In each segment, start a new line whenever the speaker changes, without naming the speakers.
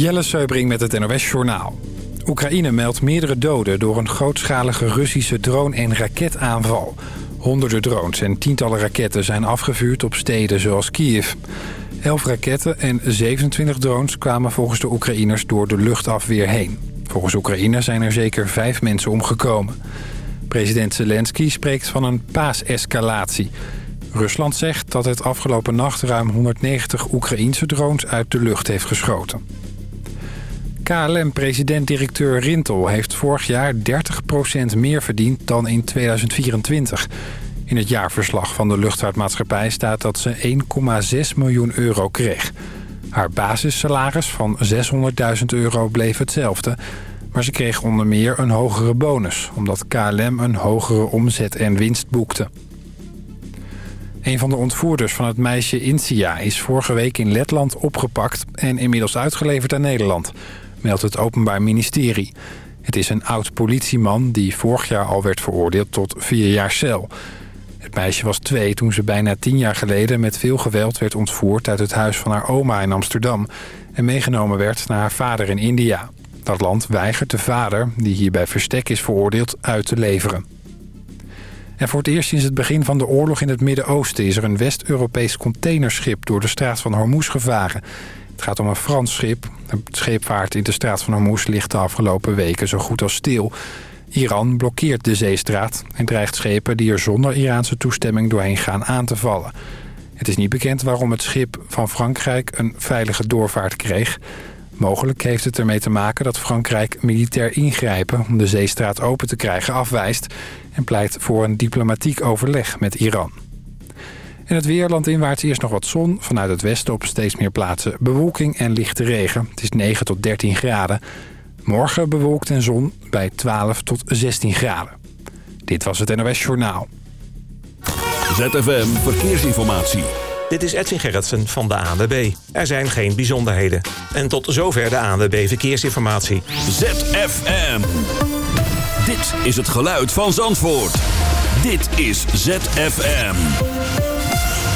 Jelle Seubring met het NOS Journaal. Oekraïne meldt meerdere doden door een grootschalige Russische drone- en raketaanval. Honderden drones en tientallen raketten zijn afgevuurd op steden zoals Kiev. Elf raketten en 27 drones kwamen volgens de Oekraïners door de luchtafweer heen. Volgens Oekraïne zijn er zeker vijf mensen omgekomen. President Zelensky spreekt van een paasescalatie. Rusland zegt dat het afgelopen nacht ruim 190 Oekraïense drones uit de lucht heeft geschoten. KLM-president-directeur Rintel heeft vorig jaar 30% meer verdiend dan in 2024. In het jaarverslag van de luchtvaartmaatschappij staat dat ze 1,6 miljoen euro kreeg. Haar basissalaris van 600.000 euro bleef hetzelfde... maar ze kreeg onder meer een hogere bonus... omdat KLM een hogere omzet en winst boekte. Een van de ontvoerders van het meisje Insia is vorige week in Letland opgepakt... en inmiddels uitgeleverd aan Nederland meldt het Openbaar Ministerie. Het is een oud-politieman die vorig jaar al werd veroordeeld tot vier jaar cel. Het meisje was twee toen ze bijna tien jaar geleden met veel geweld werd ontvoerd... uit het huis van haar oma in Amsterdam... en meegenomen werd naar haar vader in India. Dat land weigert de vader, die hier bij verstek is veroordeeld, uit te leveren. En voor het eerst sinds het begin van de oorlog in het Midden-Oosten... is er een West-Europees containerschip door de straat van Hormuz gevaren. Het gaat om een Frans schip. De scheepvaart in de straat van Hormuz ligt de afgelopen weken zo goed als stil. Iran blokkeert de zeestraat en dreigt schepen die er zonder Iraanse toestemming doorheen gaan aan te vallen. Het is niet bekend waarom het schip van Frankrijk een veilige doorvaart kreeg. Mogelijk heeft het ermee te maken dat Frankrijk militair ingrijpen om de zeestraat open te krijgen afwijst... en pleit voor een diplomatiek overleg met Iran. In het weer landinwaarts eerst nog wat zon. Vanuit het westen op steeds meer plaatsen bewolking en lichte regen. Het is 9 tot 13 graden. Morgen bewolkt en zon bij 12 tot 16 graden. Dit was het NOS Journaal.
ZFM Verkeersinformatie.
Dit is Edwin Gerritsen van de ANWB. Er zijn geen bijzonderheden. En tot zover de ANWB Verkeersinformatie.
ZFM. Dit is het geluid van Zandvoort. Dit is ZFM.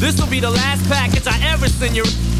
This will be the last package I ever send you.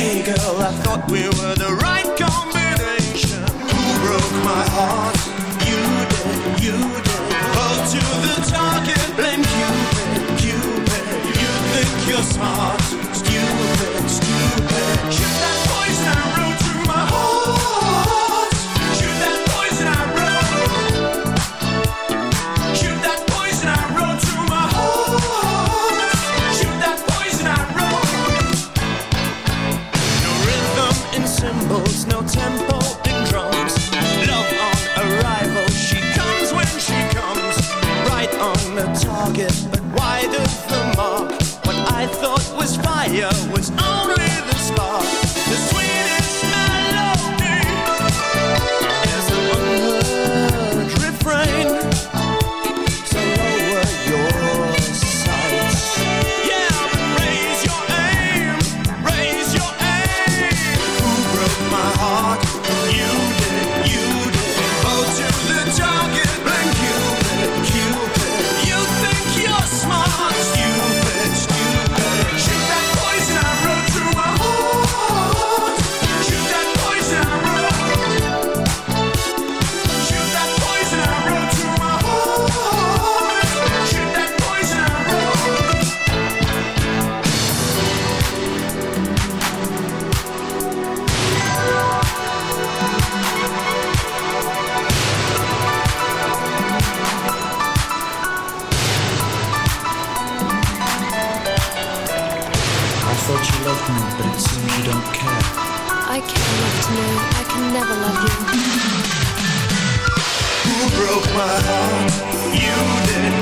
Hey
girl, I thought we were the right combination. Who broke my heart? you did.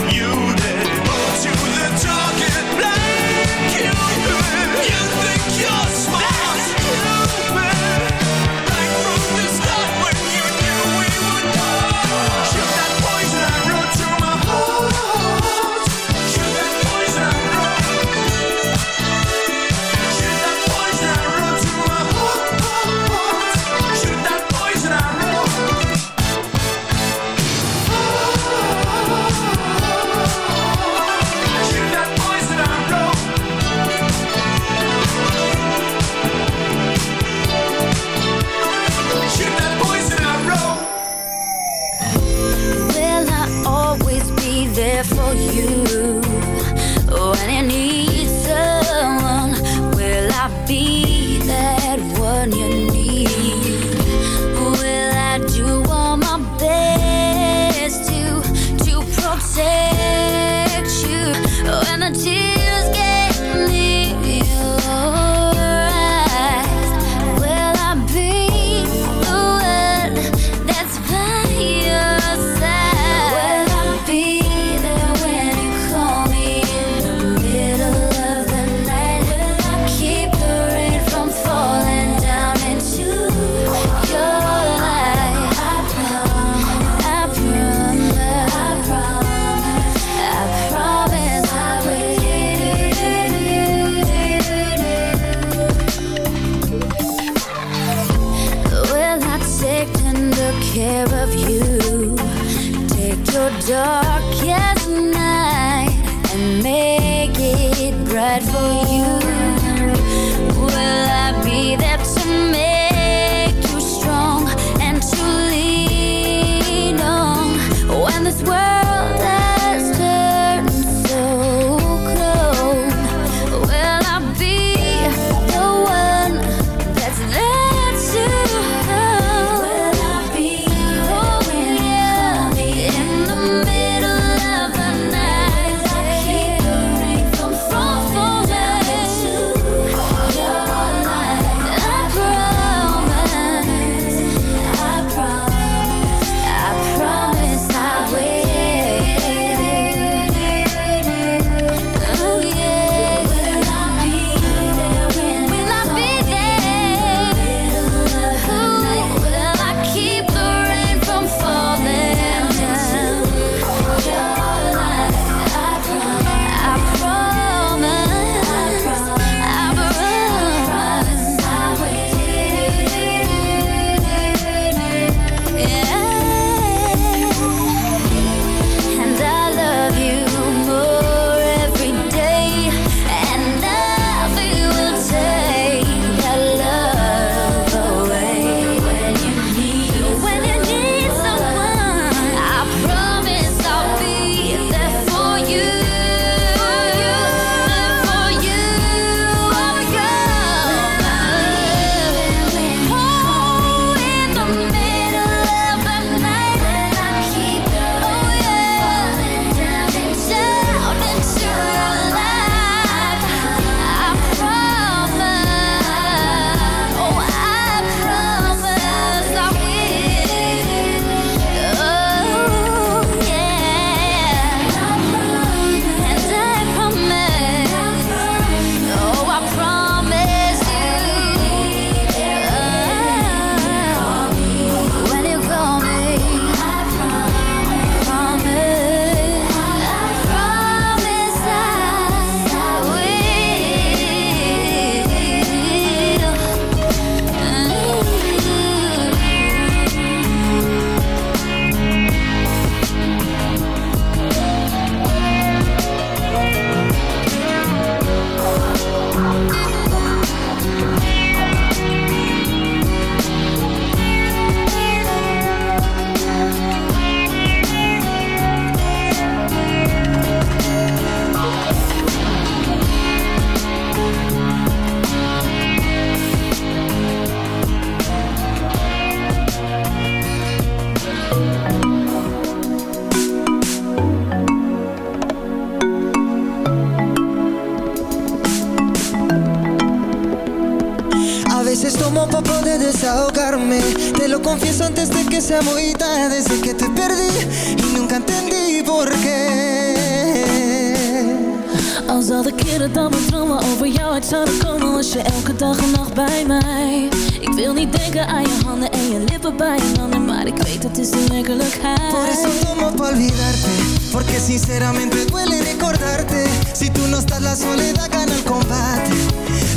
Sinceramente duele recordarte. Si tú no estás la soledad gana el combate.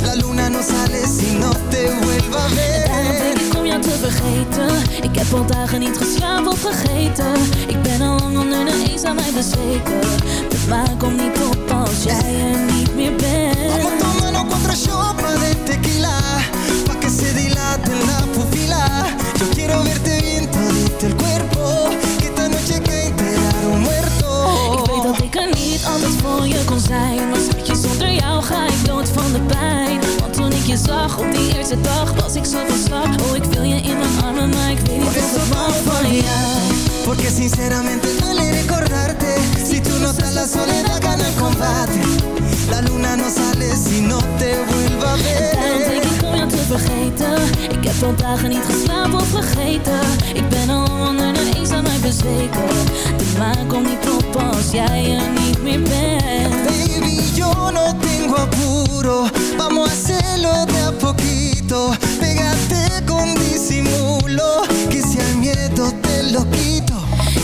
La luna no sale si no te vuelva a ver.
Ik om te vergeten. Ik heb al dagen niet geslapen of vergeten. Ik ben al lang onder de eens aan mij bezweken. De maan komt niet op als jij er je zag op die eerste dag Was ik zo van slag. Oh, ik wil je in mijn armen Maar ik weet niet of
tomo pa'
van jou
Porque sinceramente duele recordarte. Si tú no estás la soledad gana el combate La luna no sale si no te vuelva a
Daarom
ver
denk ik om jou te vergeten. Ik heb al dagen niet geslapen of vergeten. Ik ben al onder de eens aan mij bezweken. De maan komt niet op als jij er niet meer bent.
Baby, yo no tengo apuro. Vamos a hacerlo de a poquito. Pégate con disimulo Que si hay miedo te lo quito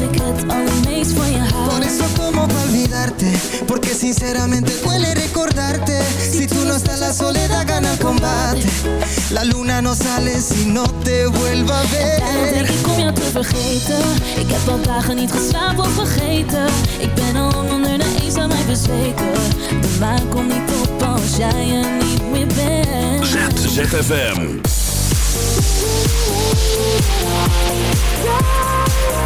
dat ik het allermeest van je
Por
hou
eso tomo pa' olvidarte Porque sinceramente duele recordarte. Si tú no estás la soledad gana el combate. La luna no sale si no te vuelva a
Daarom denk
ver
ik om jou te vergeten. Ik heb al dagen niet geslapen of vergeten. Ik ben al onder de eens aan mij bezweken. De maan komt niet op als jij er niet meer bent.
ZFM.
Is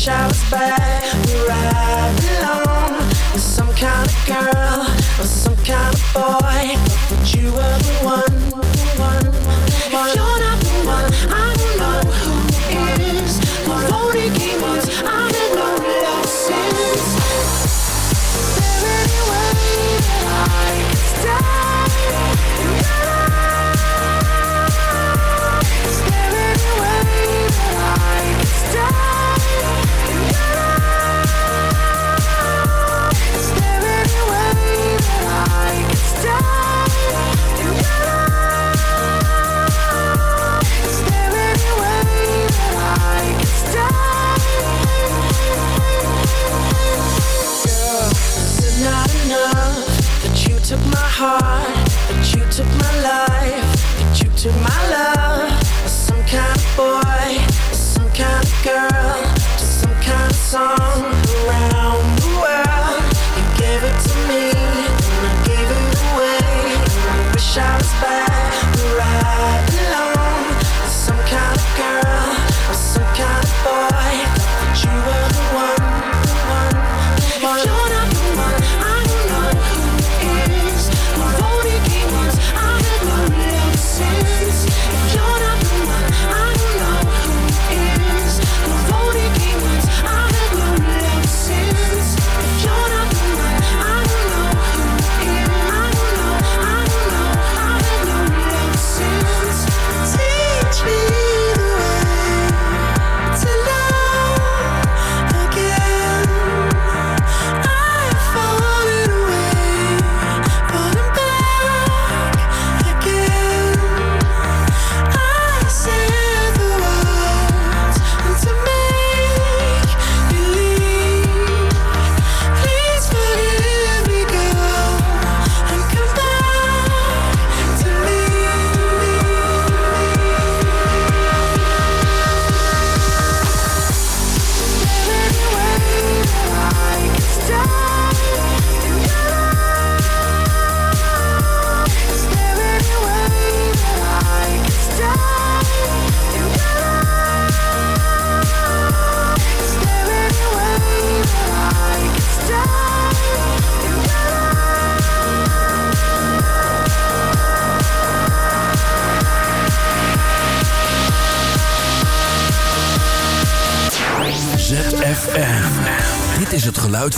shouts back where I belong. With some kind of girl Or some kind of boy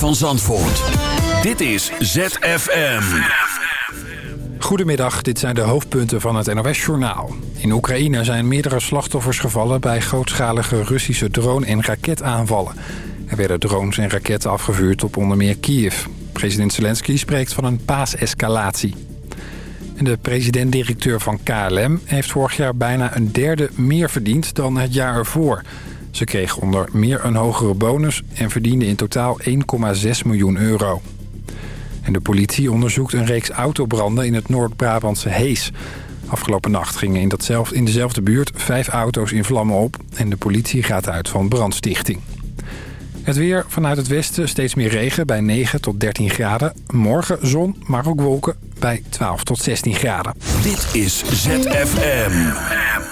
van Zandvoort. Dit is ZFM.
Goedemiddag, dit zijn de hoofdpunten van het NOS-journaal. In Oekraïne zijn meerdere slachtoffers gevallen bij grootschalige Russische drone- en raketaanvallen. Er werden drones en raketten afgevuurd op onder meer Kiev. President Zelensky spreekt van een paasescalatie. De president-directeur van KLM heeft vorig jaar bijna een derde meer verdiend dan het jaar ervoor. Ze kreeg onder meer een hogere bonus en verdiende in totaal 1,6 miljoen euro. En de politie onderzoekt een reeks autobranden in het Noord-Brabantse Hees. Afgelopen nacht gingen in, datzelfde, in dezelfde buurt vijf auto's in vlammen op... en de politie gaat uit van brandstichting. Het weer vanuit het westen steeds meer regen bij 9 tot 13 graden. Morgen zon, maar ook wolken bij 12 tot 16 graden.
Dit is ZFM.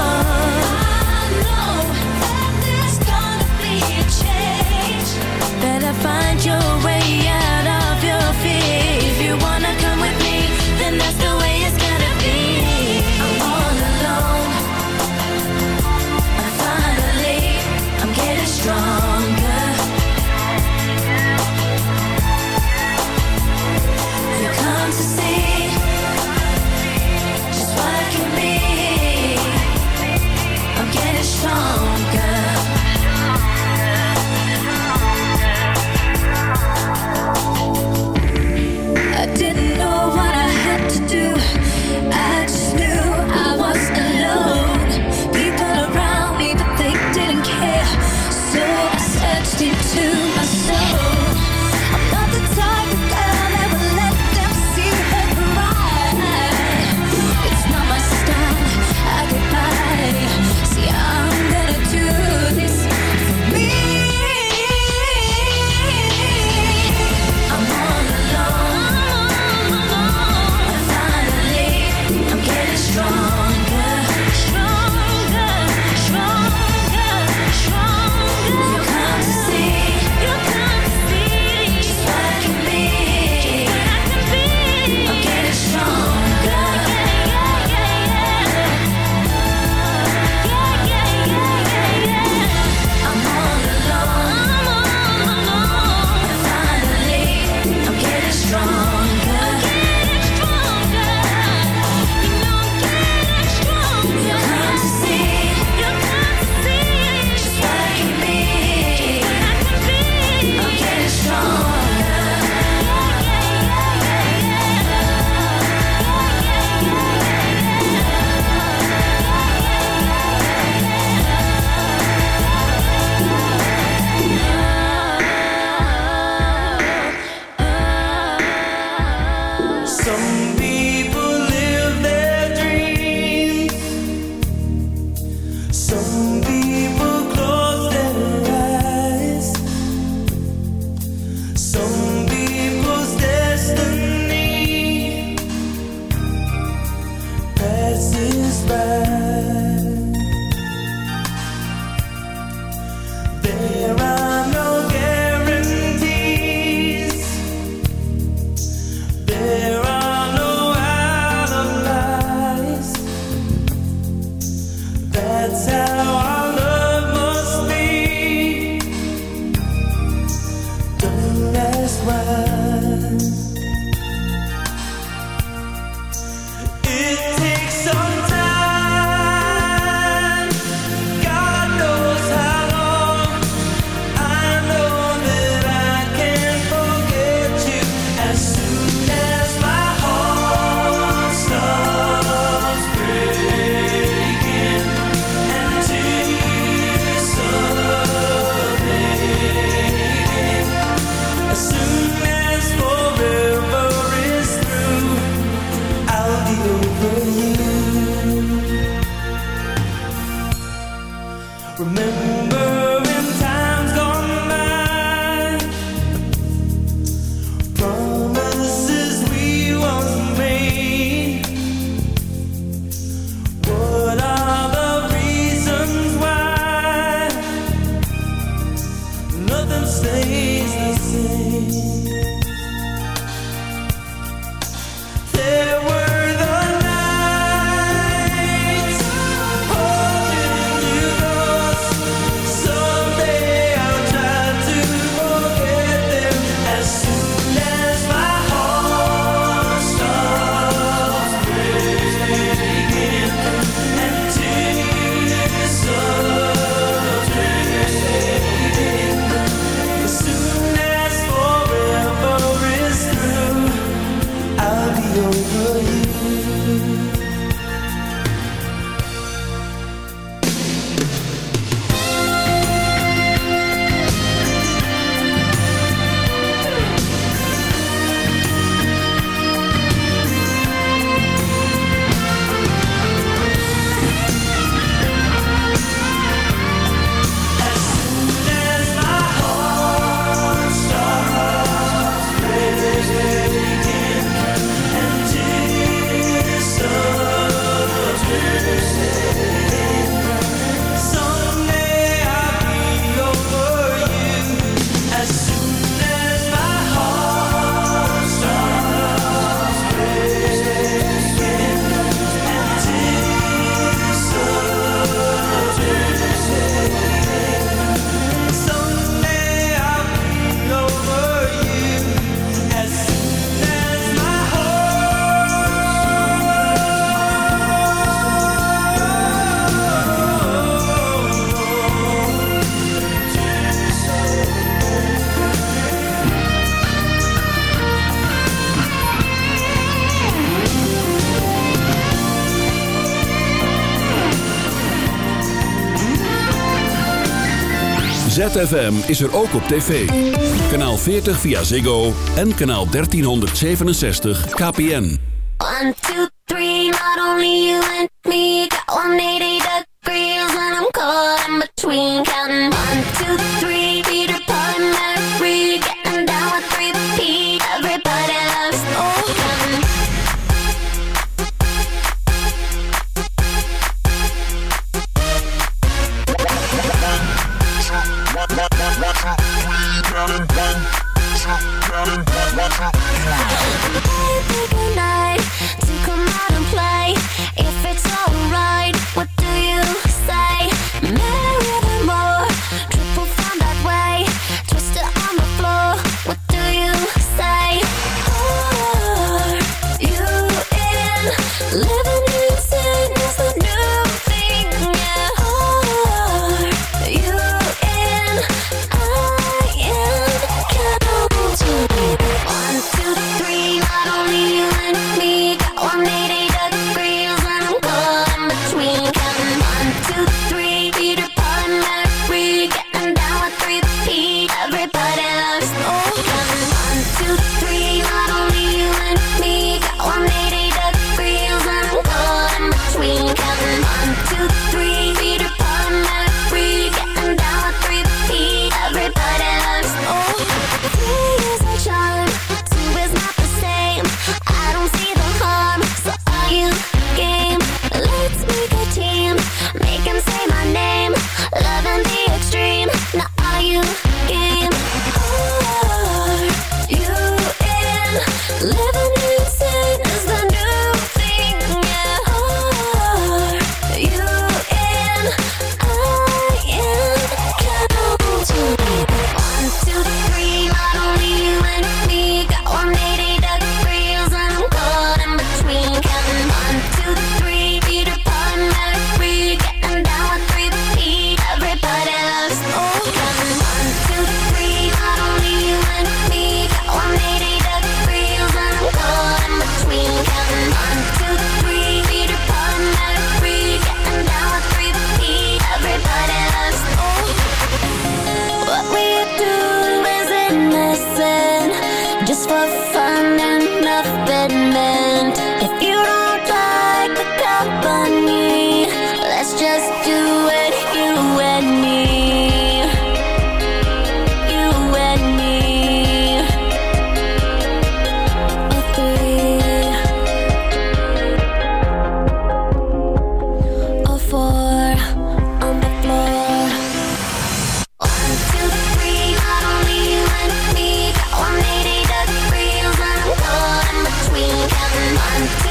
find your way out. ZFM is er ook op tv. Kanaal 40 via Ziggo en kanaal 1367 KPN.
1, 2, 3, not only you and One, two.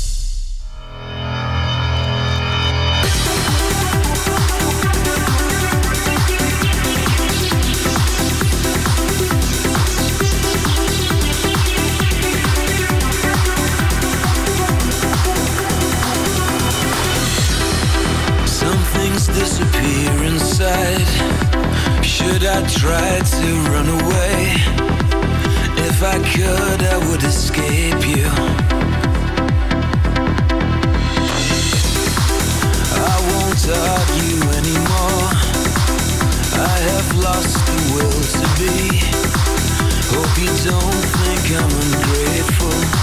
tried to run away. If I could, I would escape you. I won't argue anymore. I have lost the will to be. Hope you don't think I'm ungrateful.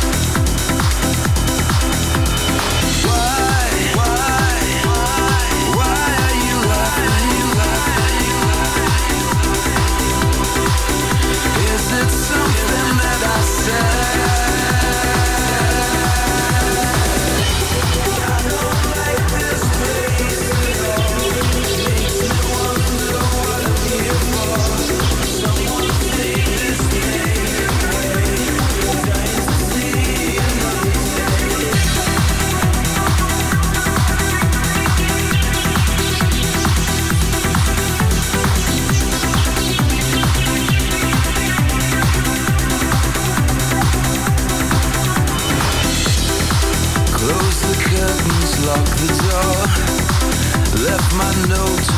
my
notes.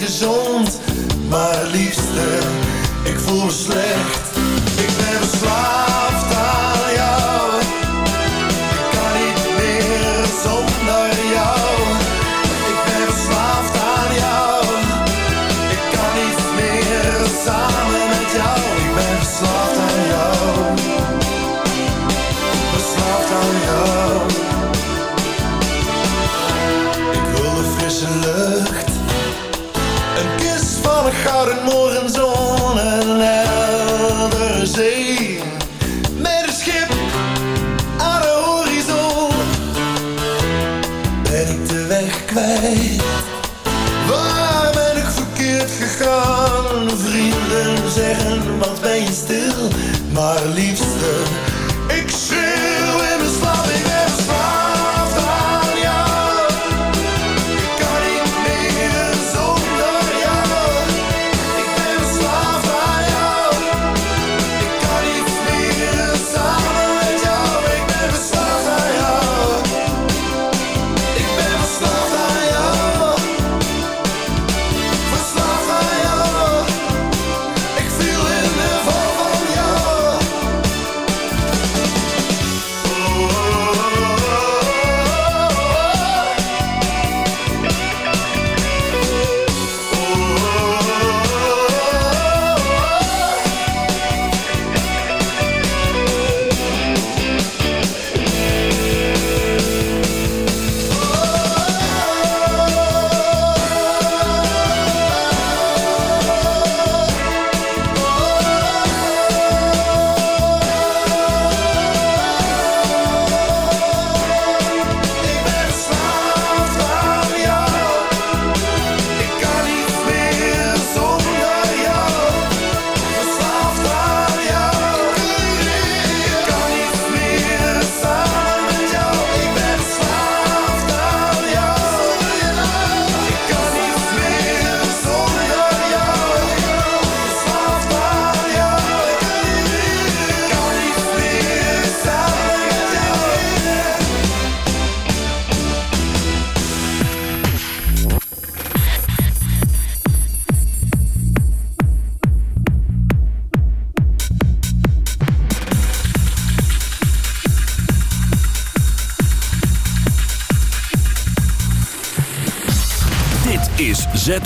gezond. Maar liefste, ik voel me slecht. Ik ben verslaafd